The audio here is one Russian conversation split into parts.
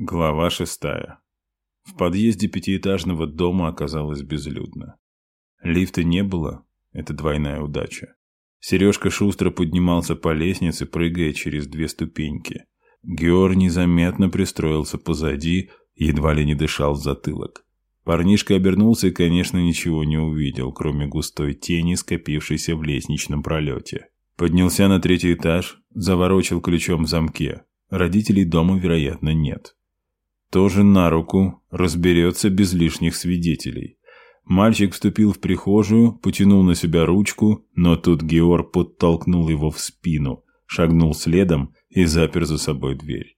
Глава шестая. В подъезде пятиэтажного дома оказалось безлюдно. Лифта не было, это двойная удача. Сережка шустро поднимался по лестнице, прыгая через две ступеньки. Геор незаметно пристроился позади, едва ли не дышал в затылок. Парнишка обернулся и, конечно, ничего не увидел, кроме густой тени, скопившейся в лестничном пролете. Поднялся на третий этаж, заворочил ключом в замке. Родителей дома, вероятно, нет тоже на руку, разберется без лишних свидетелей. Мальчик вступил в прихожую, потянул на себя ручку, но тут Георг подтолкнул его в спину, шагнул следом и запер за собой дверь.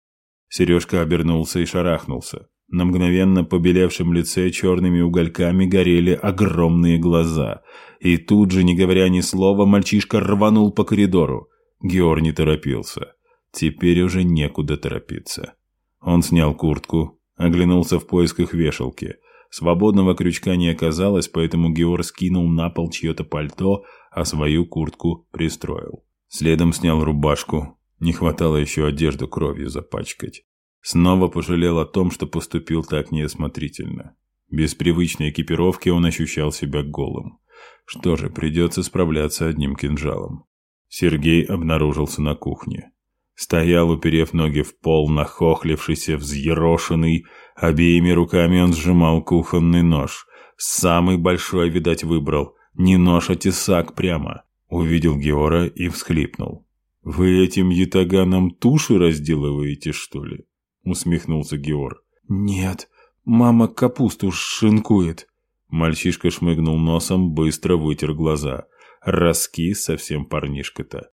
Сережка обернулся и шарахнулся. На мгновенно побелевшем лице черными угольками горели огромные глаза. И тут же, не говоря ни слова, мальчишка рванул по коридору. Георг не торопился. Теперь уже некуда торопиться. Он снял куртку, оглянулся в поисках вешалки. Свободного крючка не оказалось, поэтому Георг скинул на пол чье-то пальто, а свою куртку пристроил. Следом снял рубашку. Не хватало еще одежду кровью запачкать. Снова пожалел о том, что поступил так неосмотрительно. Без привычной экипировки он ощущал себя голым. Что же, придется справляться одним кинжалом. Сергей обнаружился на кухне. Стоял, уперев ноги в пол, нахохлившийся, взъерошенный. Обеими руками он сжимал кухонный нож. Самый большой, видать, выбрал. Не нож, а тесак прямо. Увидел Геора и всхлипнул. «Вы этим ятаганом туши разделываете, что ли?» Усмехнулся Геор. «Нет, мама капусту шинкует». Мальчишка шмыгнул носом, быстро вытер глаза. Раскис совсем парнишка-то.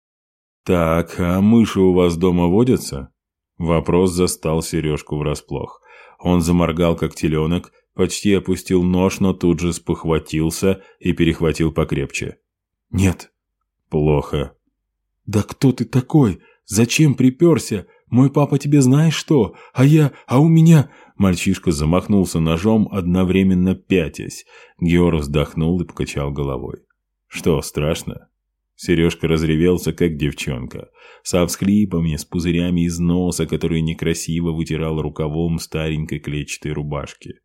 «Так, а мыши у вас дома водятся?» Вопрос застал Сережку врасплох. Он заморгал, как теленок, почти опустил нож, но тут же спохватился и перехватил покрепче. «Нет». «Плохо». «Да кто ты такой? Зачем приперся? Мой папа тебе знаешь что? А я... А у меня...» Мальчишка замахнулся ножом, одновременно пятясь. Геор вздохнул и покачал головой. «Что, страшно?» Сережка разревелся, как девчонка, со всхлипами, с пузырями из носа, которые некрасиво вытирал рукавом старенькой клетчатой рубашки.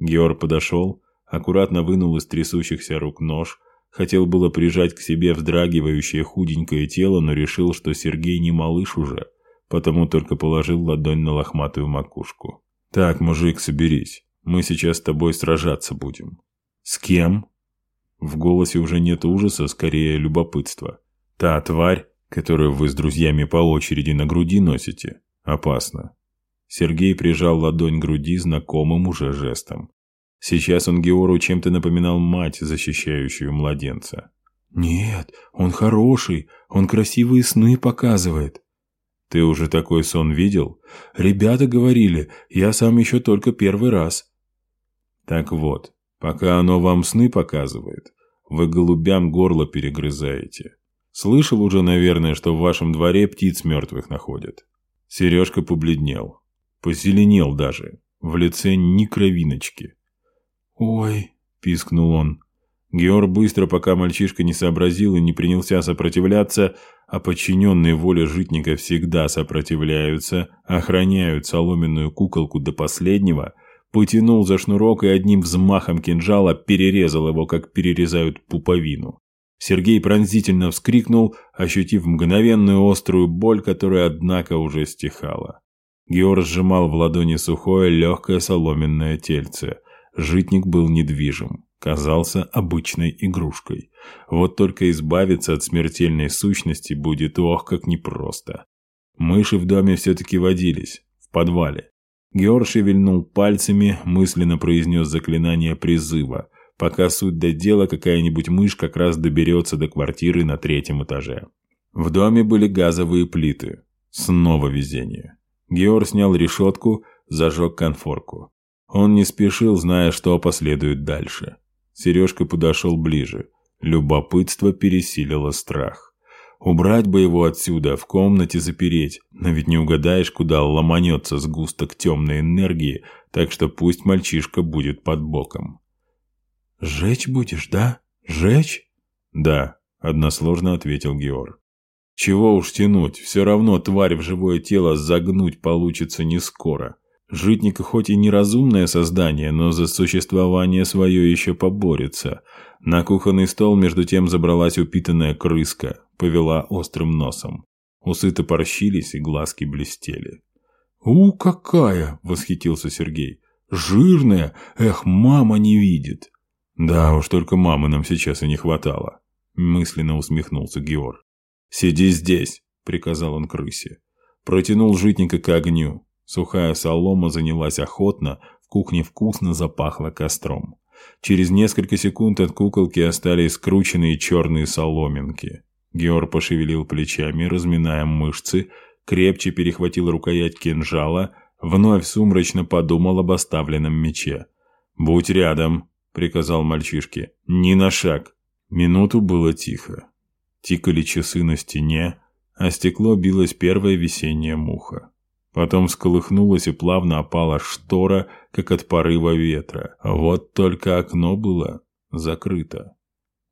Георг подошел, аккуратно вынул из трясущихся рук нож, хотел было прижать к себе вздрагивающее худенькое тело, но решил, что Сергей не малыш уже, потому только положил ладонь на лохматую макушку. «Так, мужик, соберись, мы сейчас с тобой сражаться будем». «С кем?» В голосе уже нет ужаса, скорее любопытства. Та тварь, которую вы с друзьями по очереди на груди носите, опасна. Сергей прижал ладонь к груди знакомым уже жестом. Сейчас он Геору чем-то напоминал мать, защищающую младенца. «Нет, он хороший, он красивые сны показывает». «Ты уже такой сон видел?» «Ребята говорили, я сам еще только первый раз». «Так вот, Пока оно вам сны показывает, вы голубям горло перегрызаете. Слышал уже, наверное, что в вашем дворе птиц мертвых находят. Сережка побледнел. Позеленел даже. В лице ни кровиночки. «Ой», – пискнул он. Геор быстро, пока мальчишка не сообразил и не принялся сопротивляться, а подчиненные воле житника всегда сопротивляются, охраняют соломенную куколку до последнего – потянул за шнурок и одним взмахом кинжала перерезал его, как перерезают пуповину. Сергей пронзительно вскрикнул, ощутив мгновенную острую боль, которая, однако, уже стихала. Георг сжимал в ладони сухое, легкое соломенное тельце. Житник был недвижим, казался обычной игрушкой. Вот только избавиться от смертельной сущности будет ох, как непросто. Мыши в доме все-таки водились, в подвале. Геор шевельнул пальцами, мысленно произнес заклинание призыва, пока суть до дела какая-нибудь мышь как раз доберется до квартиры на третьем этаже. В доме были газовые плиты. Снова везение. Геор снял решетку, зажег конфорку. Он не спешил, зная, что последует дальше. Сережка подошел ближе. Любопытство пересилило страх. Убрать бы его отсюда, в комнате запереть, но ведь не угадаешь, куда ломанется сгусток темной энергии, так что пусть мальчишка будет под боком. «Жечь будешь, да? Жечь?» «Да», — односложно ответил Георг. «Чего уж тянуть, все равно тварь в живое тело загнуть получится не скоро. Житник хоть и неразумное создание, но за существование свое еще поборется. На кухонный стол между тем забралась упитанная крыска, повела острым носом. Усы топорщились и глазки блестели. «У, какая!» – восхитился Сергей. «Жирная! Эх, мама не видит!» «Да уж, только мамы нам сейчас и не хватало», – мысленно усмехнулся Георг. «Сиди здесь!» – приказал он крысе. Протянул житника к огню. Сухая солома занялась охотно, в кухне вкусно запахло костром. Через несколько секунд от куколки остались скрученные черные соломинки. Геор пошевелил плечами, разминая мышцы, крепче перехватил рукоять кинжала, вновь сумрачно подумал об оставленном мече. «Будь рядом», — приказал мальчишке, — «ни на шаг». Минуту было тихо. Тикали часы на стене, а стекло билась первая весенняя муха. Потом сколыхнулась и плавно опала штора, как от порыва ветра. Вот только окно было закрыто.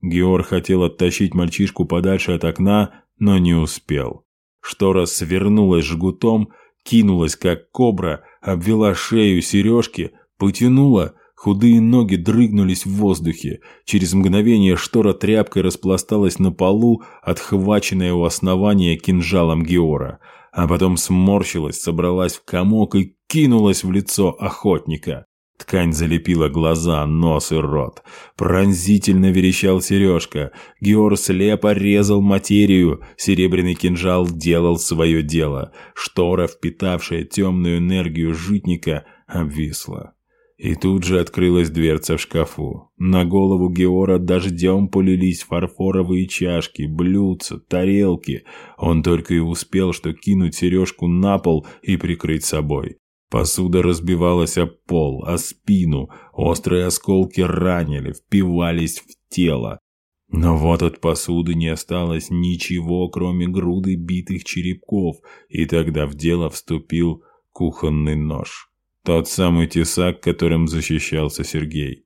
Георг хотел оттащить мальчишку подальше от окна, но не успел. Штора свернулась жгутом, кинулась, как кобра, обвела шею сережки, потянула, худые ноги дрыгнулись в воздухе. Через мгновение штора тряпкой распласталась на полу, отхваченная у основания кинжалом Геора – а потом сморщилась, собралась в комок и кинулась в лицо охотника. Ткань залепила глаза, нос и рот. Пронзительно верещал сережка. Геор слепо резал материю. Серебряный кинжал делал свое дело. Штора, впитавшая темную энергию житника, обвисла. И тут же открылась дверца в шкафу. На голову Геора дождем полились фарфоровые чашки, блюдца, тарелки. Он только и успел, что кинуть сережку на пол и прикрыть собой. Посуда разбивалась о пол, о спину, острые осколки ранили, впивались в тело. Но вот от посуды не осталось ничего, кроме груды битых черепков, и тогда в дело вступил кухонный нож. Тот самый тесак, которым защищался Сергей.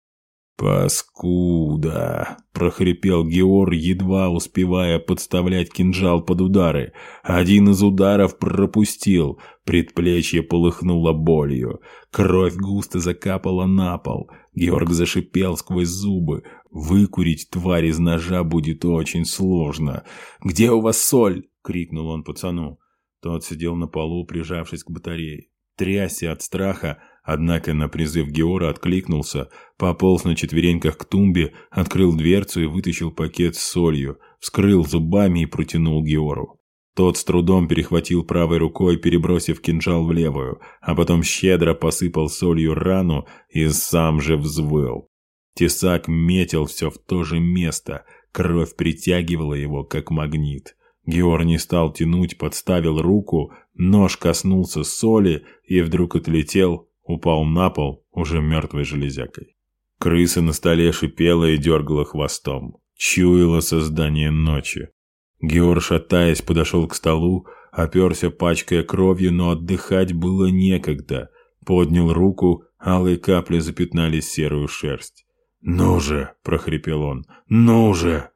«Паскуда!» – прохрипел Геор, едва успевая подставлять кинжал под удары. Один из ударов пропустил, предплечье полыхнуло болью. Кровь густо закапала на пол. Георг зашипел сквозь зубы. «Выкурить тварь из ножа будет очень сложно. Где у вас соль?» – крикнул он пацану. Тот сидел на полу, прижавшись к батарее трясся от страха, однако на призыв Геора откликнулся, пополз на четвереньках к тумбе, открыл дверцу и вытащил пакет с солью, вскрыл зубами и протянул Геору. Тот с трудом перехватил правой рукой, перебросив кинжал в левую, а потом щедро посыпал солью рану и сам же взвыл. Тесак метил все в то же место, кровь притягивала его, как магнит. Геор не стал тянуть, подставил руку, нож коснулся соли и вдруг отлетел, упал на пол уже мертвой железякой. Крыса на столе шипела и дергала хвостом. Чуяло создание ночи. Геор, шатаясь, подошел к столу, оперся, пачкая кровью, но отдыхать было некогда. Поднял руку, алые капли запятнали серую шерсть. «Ну же!» – прохрипел он. «Ну же!»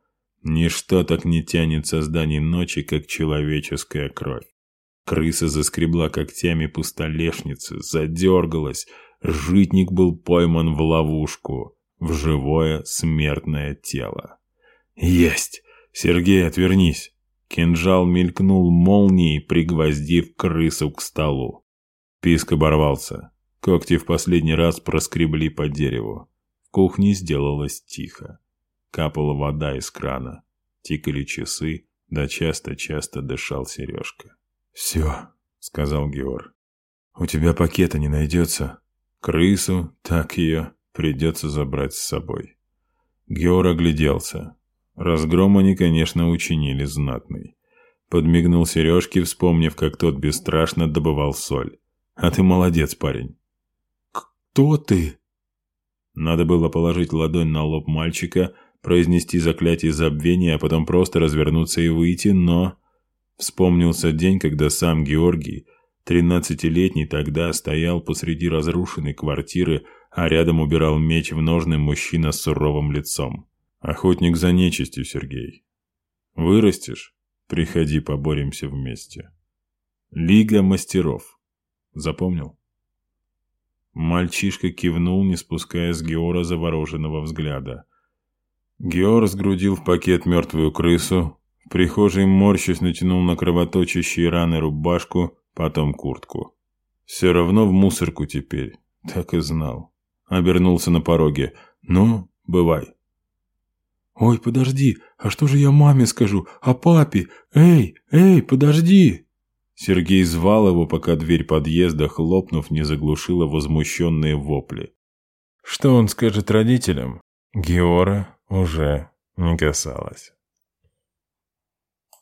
Ничто так не тянет создание ночи, как человеческая кровь. Крыса заскребла когтями по столешнице, задергалась. Житник был пойман в ловушку, в живое смертное тело. «Есть! Сергей, отвернись!» Кинжал мелькнул молнией, пригвоздив крысу к столу. Писк оборвался. Когти в последний раз проскребли по дереву. В кухне сделалось тихо. Капала вода из крана. Тикали часы, да часто-часто дышал Сережка. «Все», — сказал Геор. «У тебя пакета не найдется. Крысу, так ее, придется забрать с собой». Геор огляделся. Разгром они, конечно, учинили знатный. Подмигнул Сережке, вспомнив, как тот бесстрашно добывал соль. «А ты молодец, парень». «Кто ты?» Надо было положить ладонь на лоб мальчика, произнести заклятие забвения, а потом просто развернуться и выйти, но... Вспомнился день, когда сам Георгий, тринадцатилетний тогда, стоял посреди разрушенной квартиры, а рядом убирал меч в ножны мужчина с суровым лицом. Охотник за нечистью, Сергей. Вырастешь? Приходи, поборемся вместе. Лига мастеров. Запомнил? Мальчишка кивнул, не спуская с Геора завороженного взгляда. Геор сгрудил в пакет мертвую крысу, в прихожей морщись натянул на кровоточащие раны рубашку, потом куртку. Все равно в мусорку теперь, так и знал. Обернулся на пороге. «Ну, бывай». «Ой, подожди, а что же я маме скажу? А папе? Эй, эй, подожди!» Сергей звал его, пока дверь подъезда, хлопнув, не заглушила возмущенные вопли. Что он скажет родителям? Геора уже не касалось.